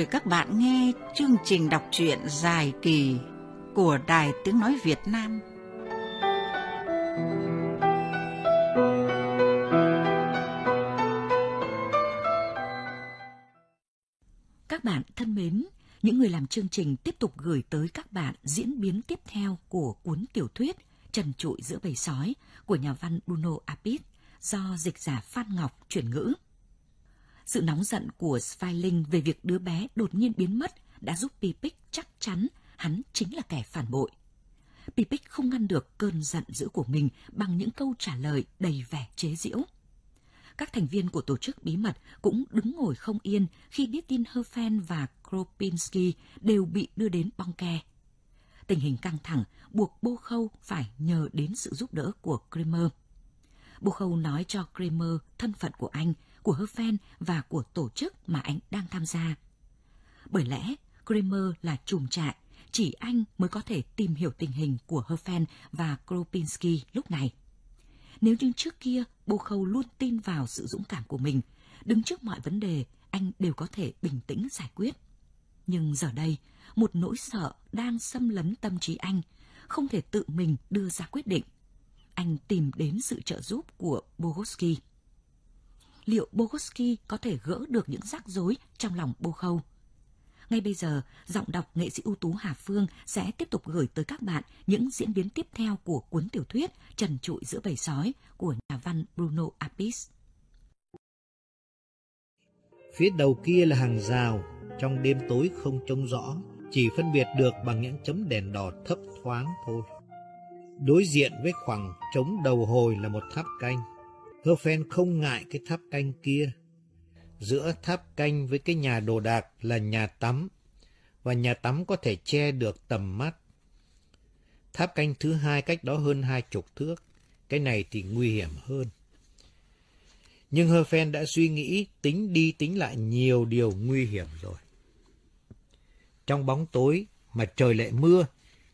mời các bạn nghe chương trình đọc truyện dài kỳ của Đài Tiếng Nói Việt Nam. Các bạn thân mến, những người làm chương trình tiếp tục gửi tới các bạn diễn biến tiếp theo của cuốn tiểu thuyết Trần trụi giữa bầy sói của nhà văn Bruno Apit do dịch giả Phan Ngọc chuyển ngữ. Sự nóng giận của Sveiling về việc đứa bé đột nhiên biến mất đã giúp Pipic chắc chắn hắn chính là kẻ phản bội. Pipic không ngăn được cơn giận dữ của mình bằng những câu trả lời đầy vẻ chế giễu. Các thành viên của tổ chức bí mật cũng đứng ngồi không yên khi biết tin Herfen và Kropinski đều bị đưa đến bong ke. Tình hình căng thẳng buộc Bô Khâu phải nhờ đến sự giúp đỡ của Kramer. Bô Khâu nói cho Kramer thân phận của anh của Herfen và của tổ chức mà anh đang tham gia. Bởi lẽ, Kramer là trùm trại, chỉ anh mới có thể tìm hiểu tình hình của Herfen và Kropinski lúc này. Nếu như trước kia Bô Khâu luôn tin vào sự dũng cảm của mình, đứng trước mọi vấn đề, anh đều có thể bình tĩnh giải quyết. Nhưng giờ đây, một nỗi sợ đang xâm lấn tâm trí anh, không thể tự mình đưa ra quyết định. Anh tìm đến sự trợ giúp của Bogoski liệu Bogoski có thể gỡ được những rắc rối trong lòng Bô Khâu. Ngay bây giờ, giọng đọc nghệ sĩ ưu tú Hà Phương sẽ tiếp tục gửi tới các bạn những diễn biến tiếp theo của cuốn tiểu thuyết Trần trụi giữa bầy sói của nhà văn Bruno Apis. Phía đầu kia là hàng rào, trong đêm tối không trông rõ, chỉ phân biệt được bằng những chấm đèn đỏ thấp thoáng thôi. Đối diện với khoảng trống đầu hồi là một tháp canh, Herfen không ngại cái tháp canh kia. Giữa tháp canh với cái nhà đồ đạc là nhà tắm, và nhà tắm có thể che được tầm mắt. Tháp canh thứ hai cách đó hơn hai chục thước, cái này thì nguy hiểm hơn. Nhưng Herfen đã suy nghĩ tính đi tính lại nhiều điều nguy hiểm rồi. Trong bóng tối mà trời lại mưa,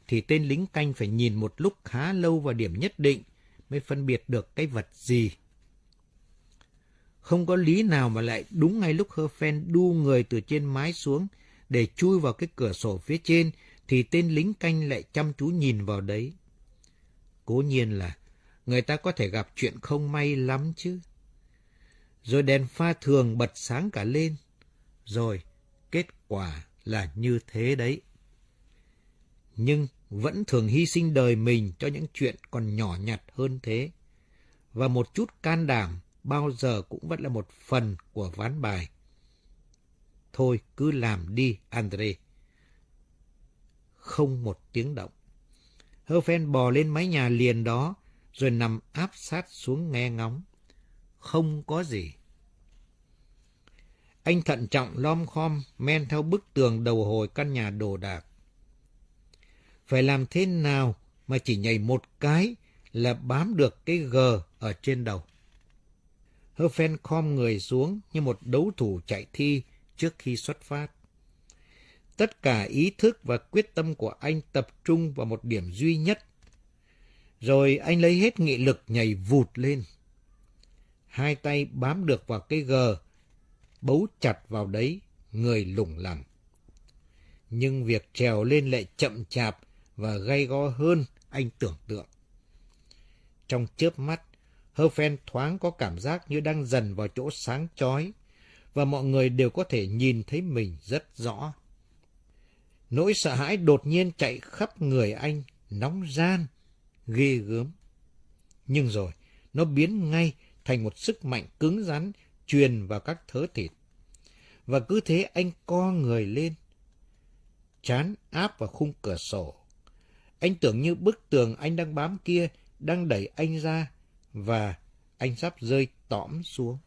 thì tên lính canh phải nhìn một lúc khá lâu vào điểm nhất định mới phân biệt được cái vật gì không có lý nào mà lại đúng ngay lúc Herfen đu người từ trên mái xuống để chui vào cái cửa sổ phía trên, thì tên lính canh lại chăm chú nhìn vào đấy. Cố nhiên là người ta có thể gặp chuyện không may lắm chứ. Rồi đèn pha thường bật sáng cả lên. Rồi, kết quả là như thế đấy. Nhưng vẫn thường hy sinh đời mình cho những chuyện còn nhỏ nhặt hơn thế. Và một chút can đảm bao giờ cũng vẫn là một phần của ván bài. Thôi cứ làm đi, Andre. Không một tiếng động. Herfen bò lên mái nhà liền đó, rồi nằm áp sát xuống nghe ngóng. Không có gì. Anh thận trọng lom khom men theo bức tường đầu hồi căn nhà đồ đạc. Phải làm thế nào mà chỉ nhảy một cái là bám được cái G ở trên đầu. Herfen khom người xuống như một đấu thủ chạy thi trước khi xuất phát. Tất cả ý thức và quyết tâm của anh tập trung vào một điểm duy nhất. Rồi anh lấy hết nghị lực nhảy vụt lên. Hai tay bám được vào cái gờ, bấu chặt vào đấy, người lủng lẳng. Nhưng việc trèo lên lại chậm chạp và gay go hơn anh tưởng tượng. Trong chớp mắt, Hơ Phen thoáng có cảm giác như đang dần vào chỗ sáng chói, và mọi người đều có thể nhìn thấy mình rất rõ. Nỗi sợ hãi đột nhiên chạy khắp người anh, nóng gian, ghê gớm. Nhưng rồi, nó biến ngay thành một sức mạnh cứng rắn truyền vào các thớ thịt. Và cứ thế anh co người lên, chán áp vào khung cửa sổ. Anh tưởng như bức tường anh đang bám kia đang đẩy anh ra và anh sắp rơi tõm xuống.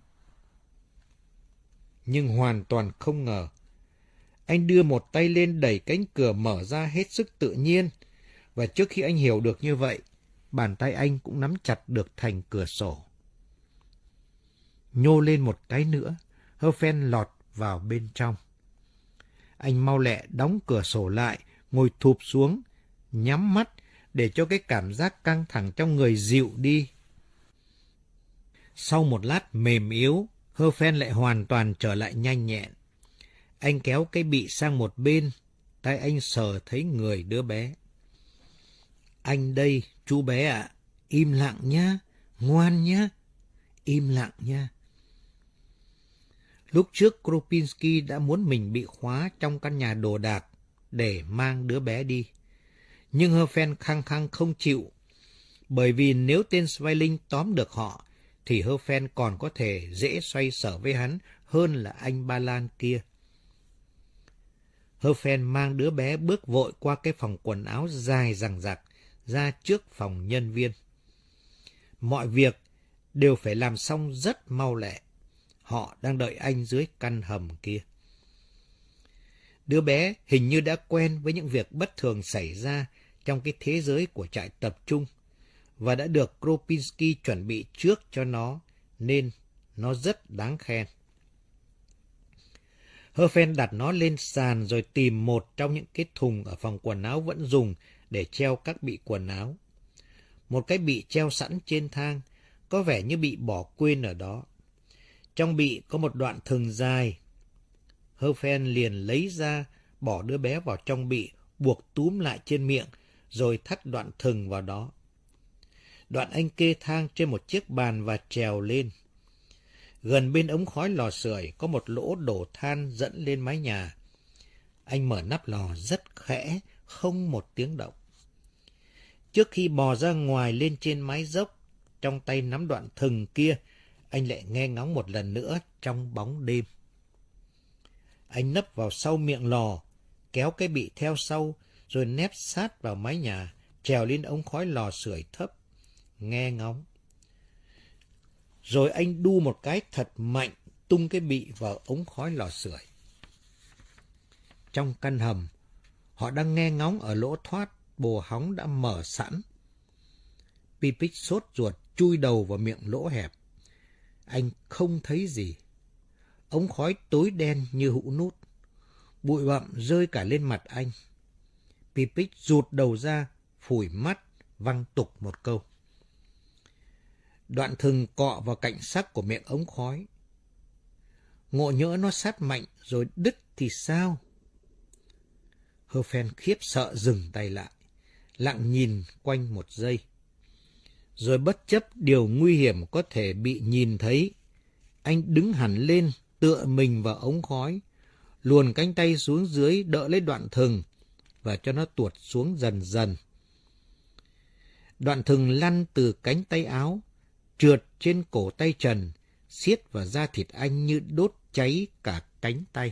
Nhưng hoàn toàn không ngờ. Anh đưa một tay lên đẩy cánh cửa mở ra hết sức tự nhiên. Và trước khi anh hiểu được như vậy, bàn tay anh cũng nắm chặt được thành cửa sổ. Nhô lên một cái nữa, hơ phen lọt vào bên trong. Anh mau lẹ đóng cửa sổ lại, ngồi thụp xuống, nhắm mắt để cho cái cảm giác căng thẳng trong người dịu đi. Sau một lát mềm yếu, Herfen lại hoàn toàn trở lại nhanh nhẹn. Anh kéo cái bị sang một bên, tay anh sờ thấy người đứa bé. Anh đây, chú bé ạ, im lặng nhá, ngoan nhá, im lặng nhá. Lúc trước Kropinski đã muốn mình bị khóa trong căn nhà đồ đạc để mang đứa bé đi. Nhưng Herfen khăng khăng không chịu, bởi vì nếu tên Sveiling tóm được họ, thì Herfen còn có thể dễ xoay sở với hắn hơn là anh Ba Lan kia. Herfen mang đứa bé bước vội qua cái phòng quần áo dài rằng rạc ra trước phòng nhân viên. Mọi việc đều phải làm xong rất mau lẹ. Họ đang đợi anh dưới căn hầm kia. Đứa bé hình như đã quen với những việc bất thường xảy ra trong cái thế giới của trại tập trung và đã được Kropinski chuẩn bị trước cho nó nên nó rất đáng khen. Herfen đặt nó lên sàn rồi tìm một trong những cái thùng ở phòng quần áo vẫn dùng để treo các bị quần áo. Một cái bị treo sẵn trên thang, có vẻ như bị bỏ quên ở đó. Trong bị có một đoạn thừng dài. Herfen liền lấy ra, bỏ đứa bé vào trong bị, buộc túm lại trên miệng, rồi thắt đoạn thừng vào đó. Đoạn anh kê thang trên một chiếc bàn và trèo lên. Gần bên ống khói lò sưởi có một lỗ đổ than dẫn lên mái nhà. Anh mở nắp lò rất khẽ, không một tiếng động. Trước khi bò ra ngoài lên trên mái dốc, trong tay nắm đoạn thừng kia, anh lại nghe ngóng một lần nữa trong bóng đêm. Anh nấp vào sau miệng lò, kéo cái bị theo sau, rồi nép sát vào mái nhà, trèo lên ống khói lò sưởi thấp, nghe ngóng. Rồi anh đu một cái thật mạnh, tung cái bị vào ống khói lò sưởi. Trong căn hầm, họ đang nghe ngóng ở lỗ thoát, bồ hóng đã mở sẵn. Pipic sốt ruột chui đầu vào miệng lỗ hẹp. Anh không thấy gì. Ống khói tối đen như hũ nút. Bụi bặm rơi cả lên mặt anh. Pipic rụt đầu ra, phủi mắt, văng tục một câu. Đoạn thừng cọ vào cạnh sắc của miệng ống khói. Ngộ nhỡ nó sát mạnh rồi đứt thì sao? Hơ phen khiếp sợ dừng tay lại, lặng nhìn quanh một giây. Rồi bất chấp điều nguy hiểm có thể bị nhìn thấy, anh đứng hẳn lên, tựa mình vào ống khói, luồn cánh tay xuống dưới đỡ lấy đoạn thừng và cho nó tuột xuống dần dần. Đoạn thừng lăn từ cánh tay áo, trượt trên cổ tay Trần, xiết vào da thịt anh như đốt cháy cả cánh tay.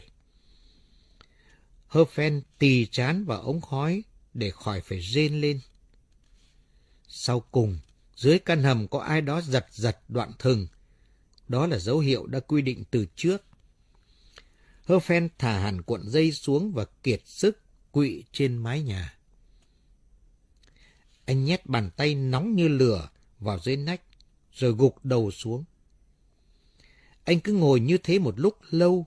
Hơ phen tì chán vào ống khói để khỏi phải rên lên. Sau cùng, dưới căn hầm có ai đó giật giật đoạn thừng. Đó là dấu hiệu đã quy định từ trước. Hơ phen thả hẳn cuộn dây xuống và kiệt sức quỵ trên mái nhà. Anh nhét bàn tay nóng như lửa vào dưới nách, rồi gục đầu xuống. Anh cứ ngồi như thế một lúc lâu,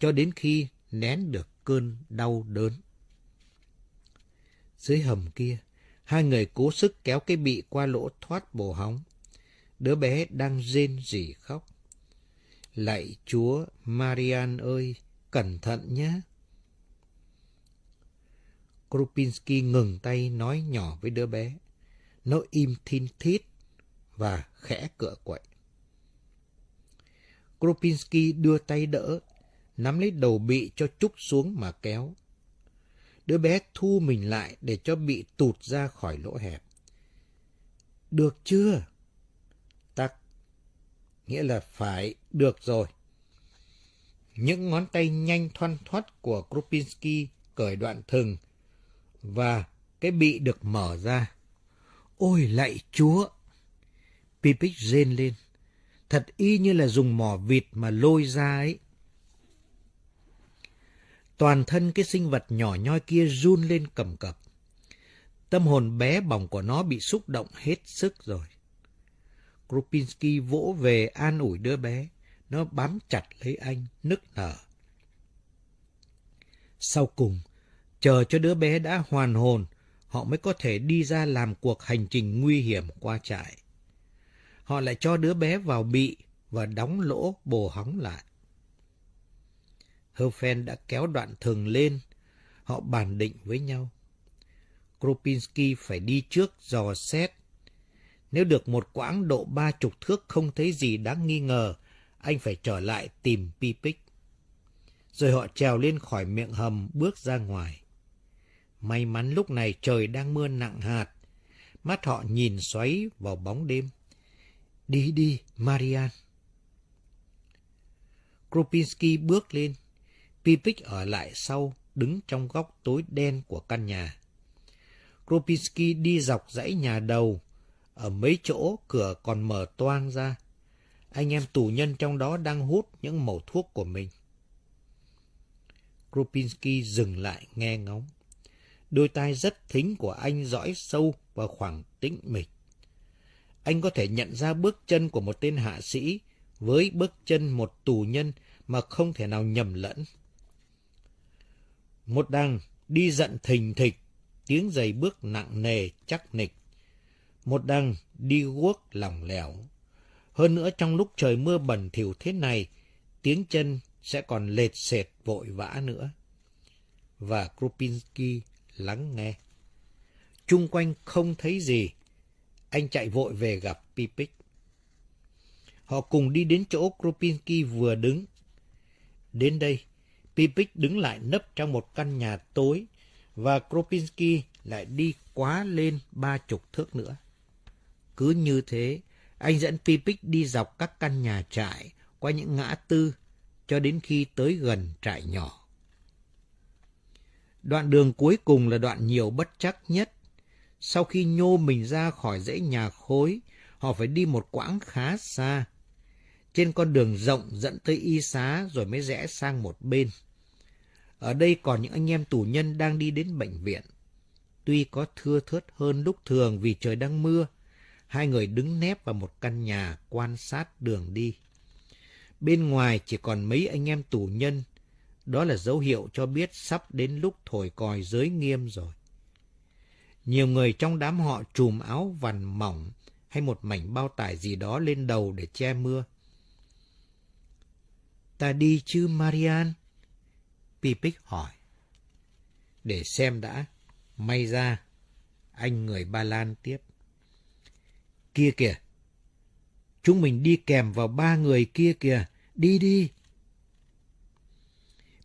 cho đến khi nén được cơn đau đớn. Dưới hầm kia, hai người cố sức kéo cái bị qua lỗ thoát bồ hóng. Đứa bé đang rên rỉ khóc. Lạy chúa, Marian ơi, cẩn thận nhé. Krupinski ngừng tay nói nhỏ với đứa bé. Nó im thin thít và khẽ cựa quậy. Kropinski đưa tay đỡ, nắm lấy đầu bị cho trúc xuống mà kéo. Đứa bé thu mình lại để cho bị tụt ra khỏi lỗ hẹp. Được chưa? Tắc. Nghĩa là phải, được rồi. Những ngón tay nhanh thoăn thoắt của Kropinski cởi đoạn thừng và cái bị được mở ra. Ôi lạy chúa! Pipic rên lên. Thật y như là dùng mỏ vịt mà lôi ra ấy. Toàn thân cái sinh vật nhỏ nhoi kia run lên cầm cập. Tâm hồn bé bỏng của nó bị xúc động hết sức rồi. Krupinski vỗ về an ủi đứa bé. Nó bám chặt lấy anh, nức nở. Sau cùng, chờ cho đứa bé đã hoàn hồn, họ mới có thể đi ra làm cuộc hành trình nguy hiểm qua trại. Họ lại cho đứa bé vào bị và đóng lỗ bồ hóng lại. Herfen đã kéo đoạn thường lên. Họ bàn định với nhau. Kropinski phải đi trước dò xét. Nếu được một quãng độ ba chục thước không thấy gì đáng nghi ngờ, anh phải trở lại tìm Pipic. Rồi họ trèo lên khỏi miệng hầm bước ra ngoài. May mắn lúc này trời đang mưa nặng hạt. Mắt họ nhìn xoáy vào bóng đêm. Đi đi, Marian. Kropinski bước lên. Pipic ở lại sau, đứng trong góc tối đen của căn nhà. Kropinski đi dọc dãy nhà đầu. Ở mấy chỗ cửa còn mở toang ra. Anh em tù nhân trong đó đang hút những mẩu thuốc của mình. Kropinski dừng lại nghe ngóng. Đôi tai rất thính của anh dõi sâu vào khoảng tĩnh mịch. Anh có thể nhận ra bước chân của một tên hạ sĩ với bước chân một tù nhân mà không thể nào nhầm lẫn. Một đằng đi giận thình thịch, tiếng giày bước nặng nề chắc nịch. Một đằng đi guốc lỏng lẻo. Hơn nữa trong lúc trời mưa bẩn thỉu thế này, tiếng chân sẽ còn lệt sệt vội vã nữa. Và Krupinski lắng nghe. Trung quanh không thấy gì. Anh chạy vội về gặp Pipic. Họ cùng đi đến chỗ Kropinski vừa đứng. Đến đây, Pipic đứng lại nấp trong một căn nhà tối và Kropinski lại đi quá lên ba chục thước nữa. Cứ như thế, anh dẫn Pipic đi dọc các căn nhà trại qua những ngã tư cho đến khi tới gần trại nhỏ. Đoạn đường cuối cùng là đoạn nhiều bất chắc nhất. Sau khi nhô mình ra khỏi dãy nhà khối, họ phải đi một quãng khá xa. Trên con đường rộng dẫn tới y xá rồi mới rẽ sang một bên. Ở đây còn những anh em tù nhân đang đi đến bệnh viện. Tuy có thưa thớt hơn lúc thường vì trời đang mưa, hai người đứng nép vào một căn nhà quan sát đường đi. Bên ngoài chỉ còn mấy anh em tù nhân đó là dấu hiệu cho biết sắp đến lúc thổi còi giới nghiêm rồi. Nhiều người trong đám họ trùm áo vằn mỏng hay một mảnh bao tải gì đó lên đầu để che mưa. Ta đi chứ, Marian? Pipic hỏi. Để xem đã. May ra. Anh người Ba Lan tiếp. Kia kìa. Chúng mình đi kèm vào ba người kia kìa. Đi đi.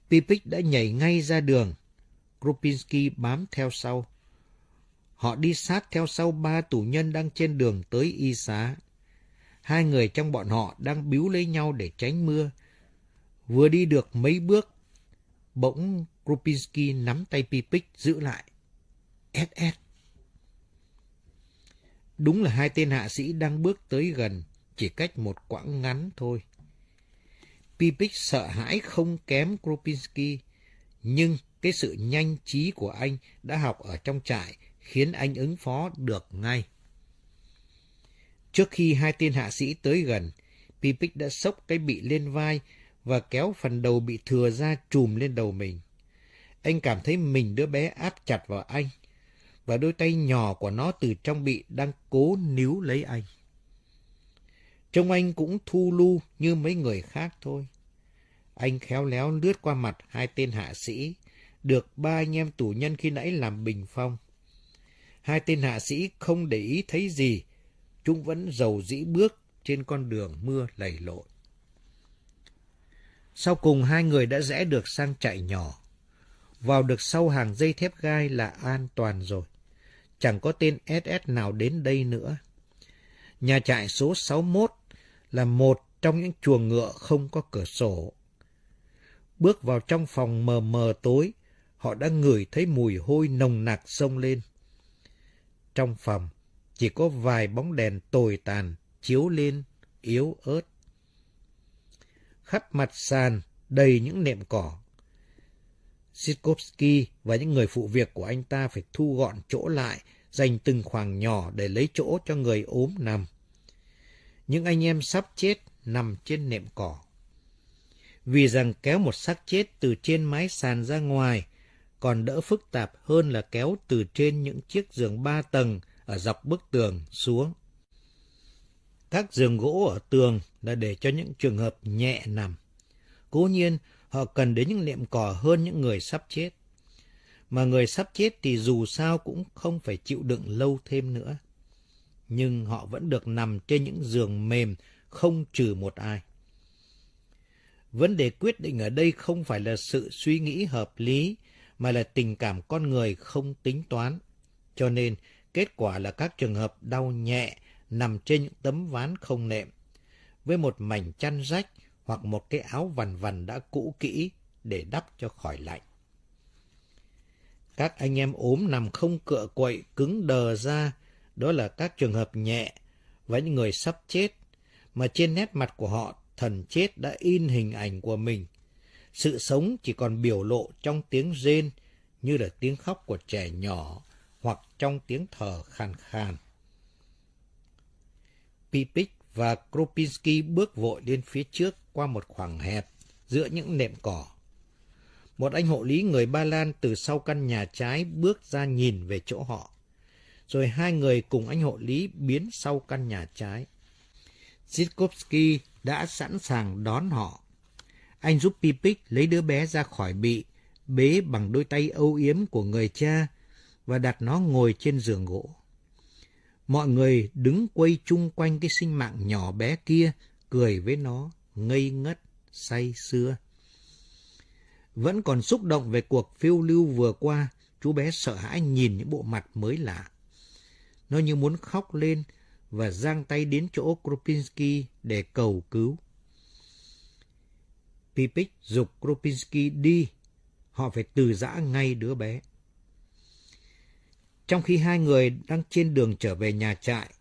Pipic đã nhảy ngay ra đường. Krupinski bám theo sau. Họ đi sát theo sau ba tù nhân đang trên đường tới y xá. Hai người trong bọn họ đang biếu lấy nhau để tránh mưa. Vừa đi được mấy bước, bỗng Krupinski nắm tay Pipic giữ lại. SS. Đúng là hai tên hạ sĩ đang bước tới gần, chỉ cách một quãng ngắn thôi. Pipic sợ hãi không kém Kropinski, nhưng cái sự nhanh trí của anh đã học ở trong trại khiến anh ứng phó được ngay. Trước khi hai tên hạ sĩ tới gần, Pipic đã sốc cái bị lên vai và kéo phần đầu bị thừa ra trùm lên đầu mình. Anh cảm thấy mình đứa bé áp chặt vào anh, và đôi tay nhỏ của nó từ trong bị đang cố níu lấy anh. Trông anh cũng thu lu như mấy người khác thôi. Anh khéo léo lướt qua mặt hai tên hạ sĩ, được ba anh em tù nhân khi nãy làm bình phong. Hai tên hạ sĩ không để ý thấy gì, chúng vẫn giàu dĩ bước trên con đường mưa lầy lội. Sau cùng hai người đã rẽ được sang chạy nhỏ. Vào được sau hàng dây thép gai là an toàn rồi. Chẳng có tên SS nào đến đây nữa. Nhà trại số 61 là một trong những chuồng ngựa không có cửa sổ. Bước vào trong phòng mờ mờ tối, họ đã ngửi thấy mùi hôi nồng nặc sông lên. Trong phòng, chỉ có vài bóng đèn tồi tàn chiếu lên, yếu ớt. Khắp mặt sàn đầy những nệm cỏ. Sitkovsky và những người phụ việc của anh ta phải thu gọn chỗ lại, dành từng khoảng nhỏ để lấy chỗ cho người ốm nằm. Những anh em sắp chết nằm trên nệm cỏ. Vì rằng kéo một xác chết từ trên mái sàn ra ngoài còn đỡ phức tạp hơn là kéo từ trên những chiếc giường ba tầng ở dọc bức tường xuống. Các giường gỗ ở tường là để cho những trường hợp nhẹ nằm. Cố nhiên, Họ cần đến những liệm cỏ hơn những người sắp chết. Mà người sắp chết thì dù sao cũng không phải chịu đựng lâu thêm nữa. Nhưng họ vẫn được nằm trên những giường mềm, không trừ một ai. Vấn đề quyết định ở đây không phải là sự suy nghĩ hợp lý, mà là tình cảm con người không tính toán. Cho nên, kết quả là các trường hợp đau nhẹ nằm trên những tấm ván không nệm, với một mảnh chăn rách hoặc một cái áo vằn vằn đã cũ kỹ để đắp cho khỏi lạnh. Các anh em ốm nằm không cựa quậy, cứng đờ ra, đó là các trường hợp nhẹ và những người sắp chết, mà trên nét mặt của họ thần chết đã in hình ảnh của mình. Sự sống chỉ còn biểu lộ trong tiếng rên như là tiếng khóc của trẻ nhỏ hoặc trong tiếng thở khàn khàn. Pipik và Kropinski bước vội lên phía trước qua một khoảng hẹp giữa những nệm cỏ. Một anh hộ lý người Ba Lan từ sau căn nhà trái bước ra nhìn về chỗ họ. Rồi hai người cùng anh hộ lý biến sau căn nhà trái. Zitkovsky đã sẵn sàng đón họ. Anh giúp Pipik lấy đứa bé ra khỏi bị, bế bằng đôi tay âu yếm của người cha và đặt nó ngồi trên giường gỗ. Mọi người đứng quay chung quanh cái sinh mạng nhỏ bé kia, cười với nó, ngây ngất, say sưa. Vẫn còn xúc động về cuộc phiêu lưu vừa qua, chú bé sợ hãi nhìn những bộ mặt mới lạ. Nó như muốn khóc lên và giang tay đến chỗ Kropinski để cầu cứu. Pipik dục Kropinski đi, họ phải từ giã ngay đứa bé. Trong khi hai người đang trên đường trở về nhà trại,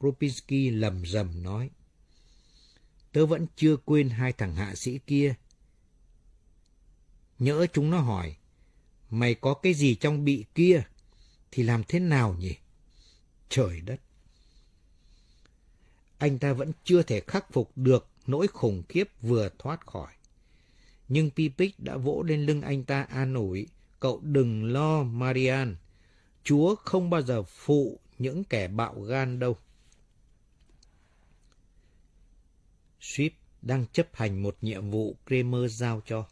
Kropinski lầm rầm nói. Tớ vẫn chưa quên hai thằng hạ sĩ kia. Nhỡ chúng nó hỏi, mày có cái gì trong bị kia, thì làm thế nào nhỉ? Trời đất! Anh ta vẫn chưa thể khắc phục được nỗi khủng khiếp vừa thoát khỏi. Nhưng Pipik đã vỗ lên lưng anh ta an ủi, cậu đừng lo Marian, Chúa không bao giờ phụ những kẻ bạo gan đâu. Swift đang chấp hành một nhiệm vụ Kramer giao cho.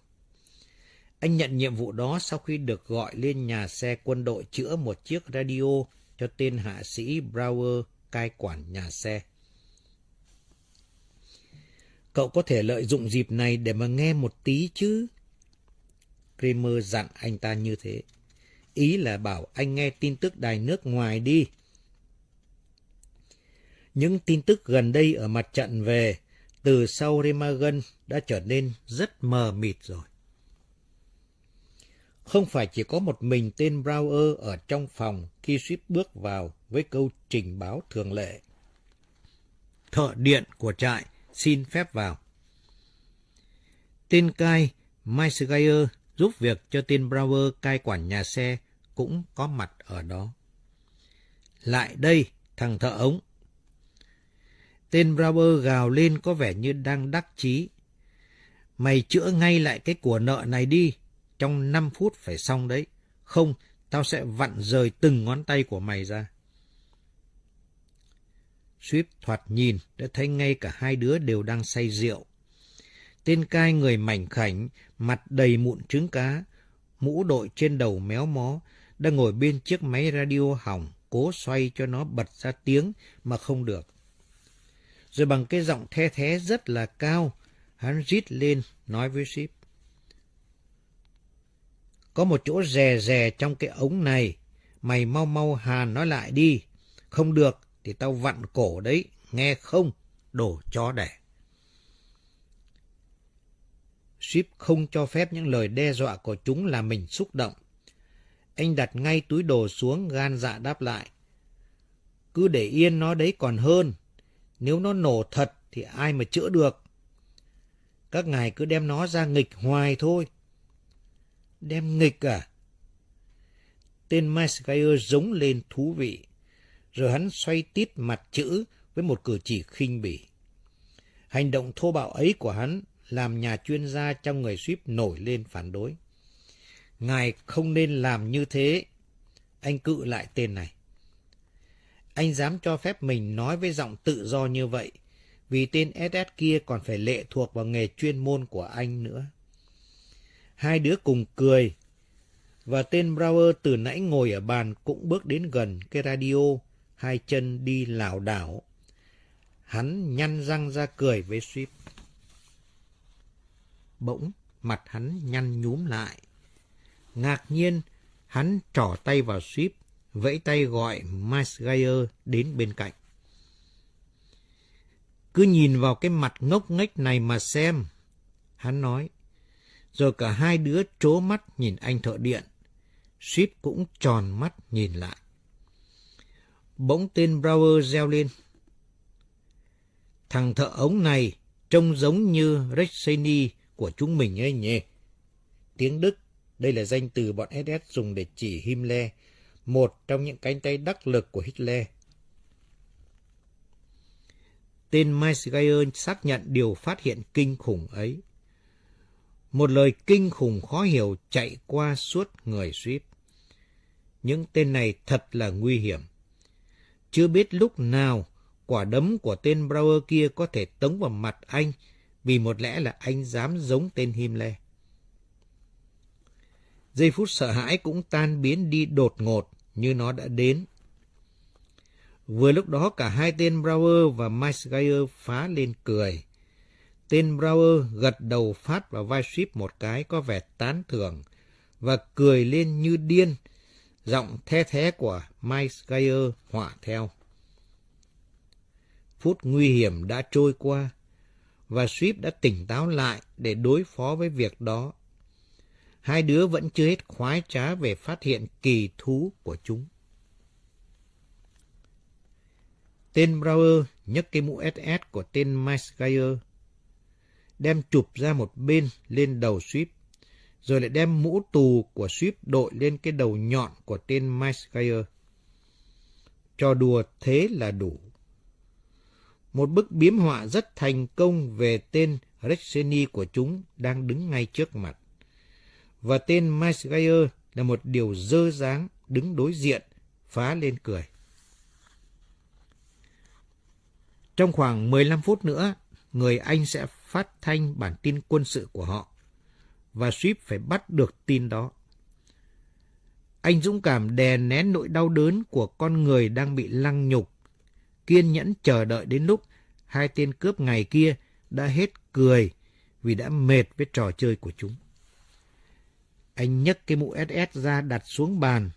Anh nhận nhiệm vụ đó sau khi được gọi lên nhà xe quân đội chữa một chiếc radio cho tên hạ sĩ Brower cai quản nhà xe. Cậu có thể lợi dụng dịp này để mà nghe một tí chứ. Kramer dặn anh ta như thế. Ý là bảo anh nghe tin tức đài nước ngoài đi. Những tin tức gần đây ở mặt trận về, từ sau Remagen đã trở nên rất mờ mịt rồi. Không phải chỉ có một mình tên Brower ở trong phòng khi suýt bước vào với câu trình báo thường lệ. Thợ điện của trại xin phép vào. Tên cai Meisgeier giúp việc cho tên Brower cai quản nhà xe cũng có mặt ở đó. Lại đây, thằng thợ ống. Tên Brower gào lên có vẻ như đang đắc chí. Mày chữa ngay lại cái của nợ này đi, trong 5 phút phải xong đấy. Không, tao sẽ vặn rời từng ngón tay của mày ra. Swift thoạt nhìn đã thấy ngay cả hai đứa đều đang say rượu. Tên cai người mảnh khảnh, mặt đầy mụn trứng cá, mũ đội trên đầu méo mó, đang ngồi bên chiếc máy radio hỏng, cố xoay cho nó bật ra tiếng mà không được. Rồi bằng cái giọng the thế rất là cao, hắn rít lên nói với ship. Có một chỗ rè rè trong cái ống này, mày mau mau hàn nó lại đi. Không được thì tao vặn cổ đấy, nghe không, đổ chó đẻ. Ship không cho phép những lời đe dọa của chúng làm mình xúc động. Anh đặt ngay túi đồ xuống gan dạ đáp lại. Cứ để yên nó đấy còn hơn. Nếu nó nổ thật thì ai mà chữa được. Các ngài cứ đem nó ra nghịch hoài thôi. Đem nghịch à? Tên Maisgeyer giống lên thú vị. Rồi hắn xoay tít mặt chữ với một cử chỉ khinh bỉ. Hành động thô bạo ấy của hắn làm nhà chuyên gia trong người suýp nổi lên phản đối. Ngài không nên làm như thế. Anh cự lại tên này. Anh dám cho phép mình nói với giọng tự do như vậy, vì tên SS kia còn phải lệ thuộc vào nghề chuyên môn của anh nữa. Hai đứa cùng cười, và tên Brower từ nãy ngồi ở bàn cũng bước đến gần cái radio, hai chân đi lảo đảo. Hắn nhăn răng ra cười với Swift. Bỗng, mặt hắn nhăn nhúm lại. Ngạc nhiên, hắn trỏ tay vào Swift, vẫy tay gọi Miles Geyer đến bên cạnh. Cứ nhìn vào cái mặt ngốc nghếch này mà xem, hắn nói. Rồi cả hai đứa trố mắt nhìn anh thợ điện. Swift cũng tròn mắt nhìn lại. Bỗng tên Brower reo lên. Thằng thợ ống này trông giống như Rexeni của chúng mình ấy nhỉ. Tiếng Đức, đây là danh từ bọn SS dùng để chỉ Himmler, một trong những cánh tay đắc lực của Hitler. Tên Meisgeier xác nhận điều phát hiện kinh khủng ấy. Một lời kinh khủng khó hiểu chạy qua suốt người Swift. Những tên này thật là nguy hiểm. Chưa biết lúc nào quả đấm của tên Brower kia có thể tống vào mặt anh, vì một lẽ là anh dám giống tên Himmler. Giây phút sợ hãi cũng tan biến đi đột ngột như nó đã đến. Vừa lúc đó cả hai tên Brower và Meisgeier phá lên cười. Tên Brower gật đầu phát vào vai ship một cái có vẻ tán thưởng và cười lên như điên. Giọng the thế của Meisgeier họa theo. Phút nguy hiểm đã trôi qua và Swift đã tỉnh táo lại để đối phó với việc đó. Hai đứa vẫn chưa hết khoái trá về phát hiện kỳ thú của chúng. Tên Brower nhấc cái mũ SS của tên Meisgeier đem chụp ra một bên lên đầu Swift, rồi lại đem mũ tù của Swift đội lên cái đầu nhọn của tên Meisgeier. Cho đùa thế là đủ. Một bức biếm họa rất thành công về tên Rexeni của chúng đang đứng ngay trước mặt. Và tên Meisgeier là một điều dơ dáng đứng đối diện, phá lên cười. Trong khoảng 15 phút nữa, người Anh sẽ phát thanh bản tin quân sự của họ, và Swift phải bắt được tin đó. Anh dũng cảm đè nén nỗi đau đớn của con người đang bị lăng nhục, kiên nhẫn chờ đợi đến lúc hai tên cướp ngày kia đã hết cười vì đã mệt với trò chơi của chúng. Anh nhấc cái mũ SS ra đặt xuống bàn.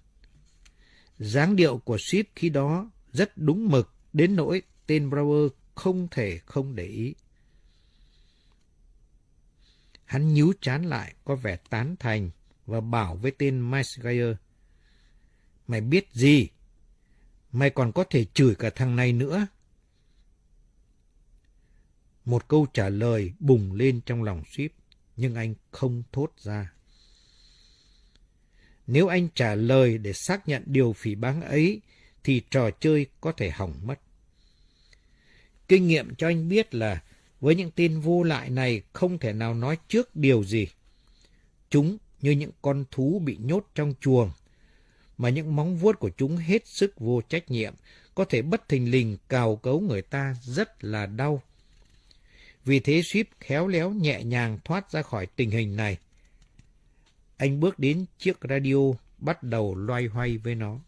dáng điệu của Swift khi đó rất đúng mực đến nỗi tên Brower không thể không để ý. Hắn nhíu chán lại, có vẻ tán thành và bảo với tên Meisgeier. Mày biết gì? Mày còn có thể chửi cả thằng này nữa. Một câu trả lời bùng lên trong lòng ship, nhưng anh không thốt ra. Nếu anh trả lời để xác nhận điều phỉ báng ấy, thì trò chơi có thể hỏng mất. Kinh nghiệm cho anh biết là với những tin vô lại này không thể nào nói trước điều gì. Chúng như những con thú bị nhốt trong chuồng, mà những móng vuốt của chúng hết sức vô trách nhiệm, có thể bất thình lình cào cấu người ta rất là đau. Vì thế Swift khéo léo nhẹ nhàng thoát ra khỏi tình hình này. Anh bước đến chiếc radio, bắt đầu loay hoay với nó.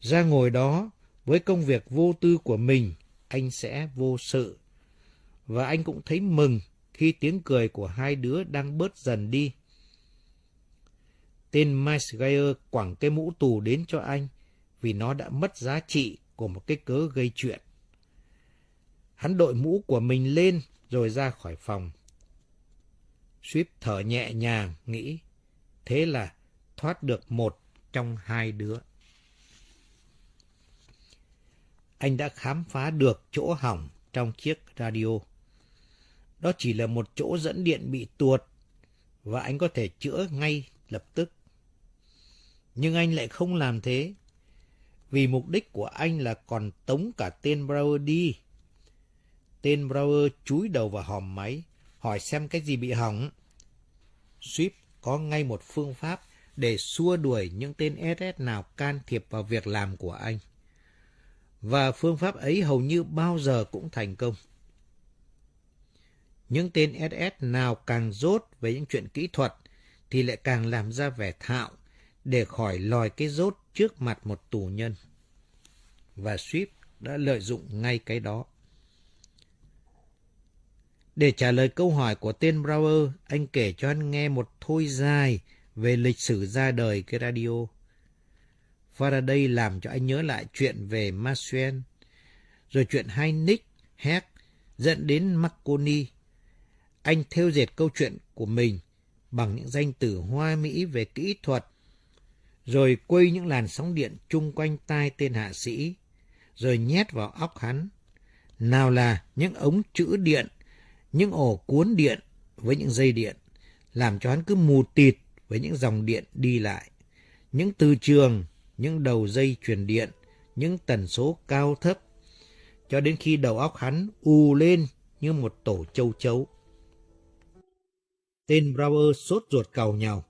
Ra ngồi đó, với công việc vô tư của mình, anh sẽ vô sự. Và anh cũng thấy mừng khi tiếng cười của hai đứa đang bớt dần đi. Tên Meisgeier quẳng cái mũ tù đến cho anh vì nó đã mất giá trị của một cái cớ gây chuyện. Hắn đội mũ của mình lên rồi ra khỏi phòng. Swift thở nhẹ nhàng, nghĩ. Thế là thoát được một trong hai đứa. Anh đã khám phá được chỗ hỏng trong chiếc radio. Đó chỉ là một chỗ dẫn điện bị tuột và anh có thể chữa ngay lập tức. Nhưng anh lại không làm thế vì mục đích của anh là còn tống cả tên Brower đi. Tên Brower chúi đầu vào hòm máy, hỏi xem cái gì bị hỏng. Swift có ngay một phương pháp để xua đuổi những tên SS nào can thiệp vào việc làm của anh. Và phương pháp ấy hầu như bao giờ cũng thành công. Những tên SS nào càng rốt về những chuyện kỹ thuật thì lại càng làm ra vẻ thạo để khỏi lòi cái rốt trước mặt một tù nhân. Và Swift đã lợi dụng ngay cái đó. Để trả lời câu hỏi của tên Brower, anh kể cho anh nghe một thôi dài về lịch sử ra đời cái radio. Faraday làm cho anh nhớ lại chuyện về Maxwell, rồi chuyện hai Nick, Heck dẫn đến Marconi. Anh theo dệt câu chuyện của mình bằng những danh từ hoa mỹ về kỹ thuật, rồi quây những làn sóng điện chung quanh tai tên hạ sĩ, rồi nhét vào óc hắn. Nào là những ống chữ điện, những ổ cuốn điện với những dây điện, làm cho hắn cứ mù tịt với những dòng điện đi lại. Những từ trường, những đầu dây truyền điện, những tần số cao thấp, cho đến khi đầu óc hắn u lên như một tổ châu chấu. Tên Brower sốt ruột cầu nhau.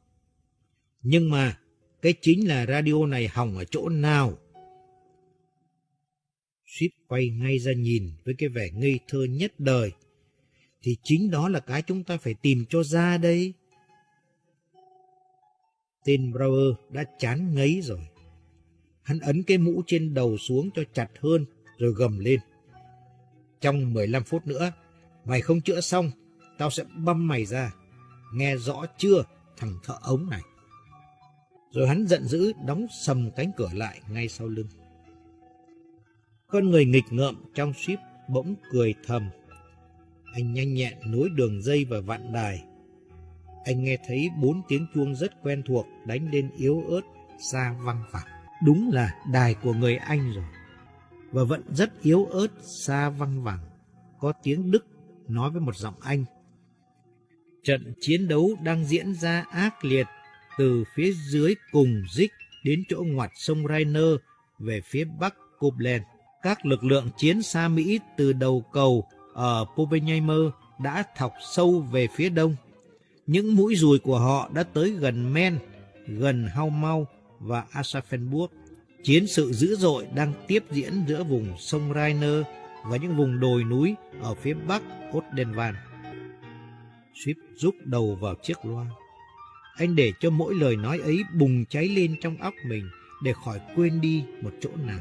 Nhưng mà, cái chính là radio này hỏng ở chỗ nào? swift quay ngay ra nhìn với cái vẻ ngây thơ nhất đời. Thì chính đó là cái chúng ta phải tìm cho ra đây. Tên Brower đã chán ngấy rồi. Hắn ấn cái mũ trên đầu xuống cho chặt hơn rồi gầm lên. Trong 15 phút nữa, mày không chữa xong, tao sẽ băm mày ra. Nghe rõ chưa, thằng thợ ống này? Rồi hắn giận dữ đóng sầm cánh cửa lại ngay sau lưng. Con người nghịch ngợm trong ship bỗng cười thầm. Anh nhanh nhẹn nối đường dây và vạn đài. Anh nghe thấy bốn tiếng chuông rất quen thuộc đánh lên yếu ớt, xa văng vẳng. Đúng là đài của người Anh rồi. Và vẫn rất yếu ớt, xa văng vẳng. Có tiếng Đức nói với một giọng Anh. Trận chiến đấu đang diễn ra ác liệt từ phía dưới cùng dích đến chỗ ngoặt sông Rainer về phía bắc Koblenz. Các lực lượng chiến xa Mỹ từ đầu cầu ở Povenheimer đã thọc sâu về phía đông. Những mũi dùi của họ đã tới gần Men, gần Haumau và Aschaffenburg. Chiến sự dữ dội đang tiếp diễn giữa vùng sông Rainer và những vùng đồi núi ở phía bắc Odenwald. Swift rút đầu vào chiếc loa. Anh để cho mỗi lời nói ấy bùng cháy lên trong óc mình để khỏi quên đi một chỗ nào.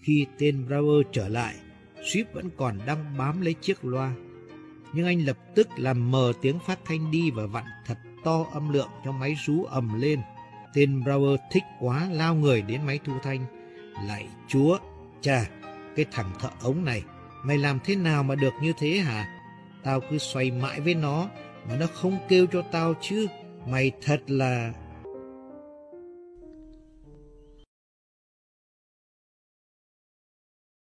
Khi tên Brower trở lại, Swift vẫn còn đang bám lấy chiếc loa. Nhưng anh lập tức làm mờ tiếng phát thanh đi và vặn thật to âm lượng cho máy rú ầm lên. Tên Brower thích quá lao người đến máy thu thanh. Lạy chúa, chà, cái thằng thợ ống này, mày làm thế nào mà được như thế hả? Tao cứ xoay mãi với nó, mà nó không kêu cho tao chứ. Mày thật là...